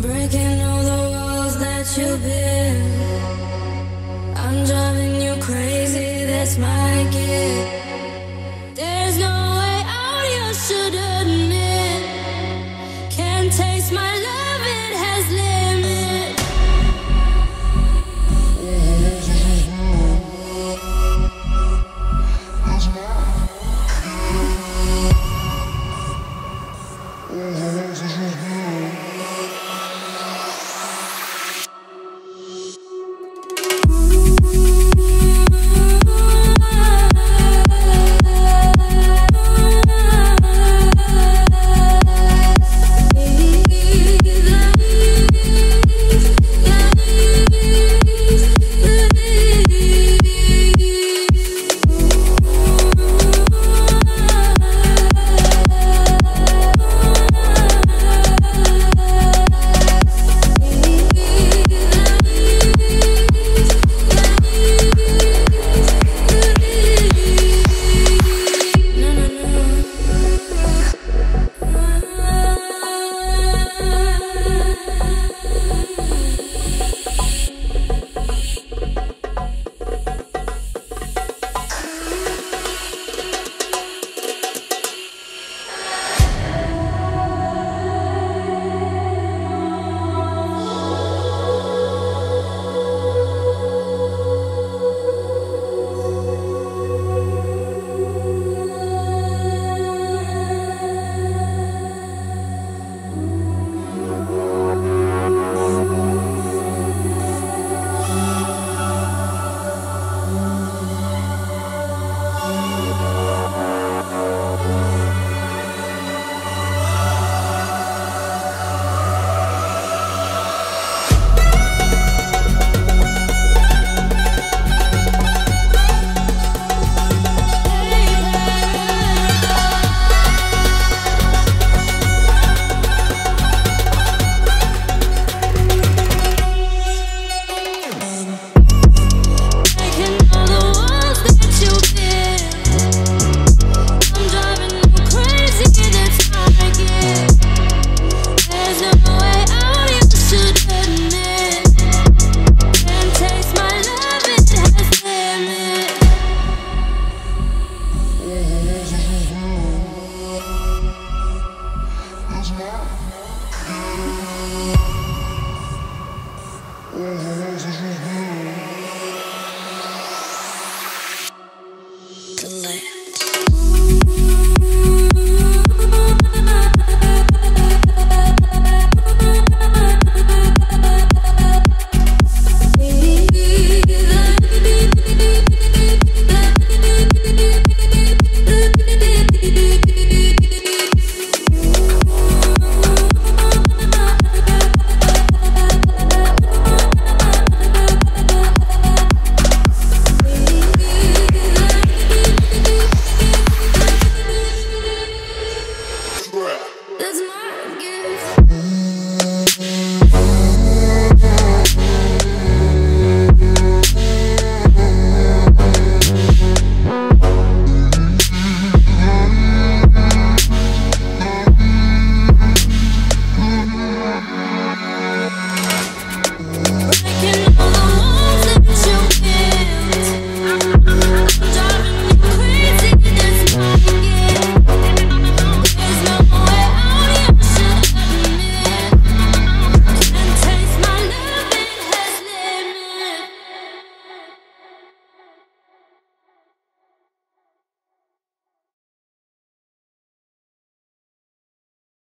Breaking all the walls that you built. I'm driving you crazy, that's my gift. There's no way out, you should admit. Can't taste my love, it has. Mm-hmm.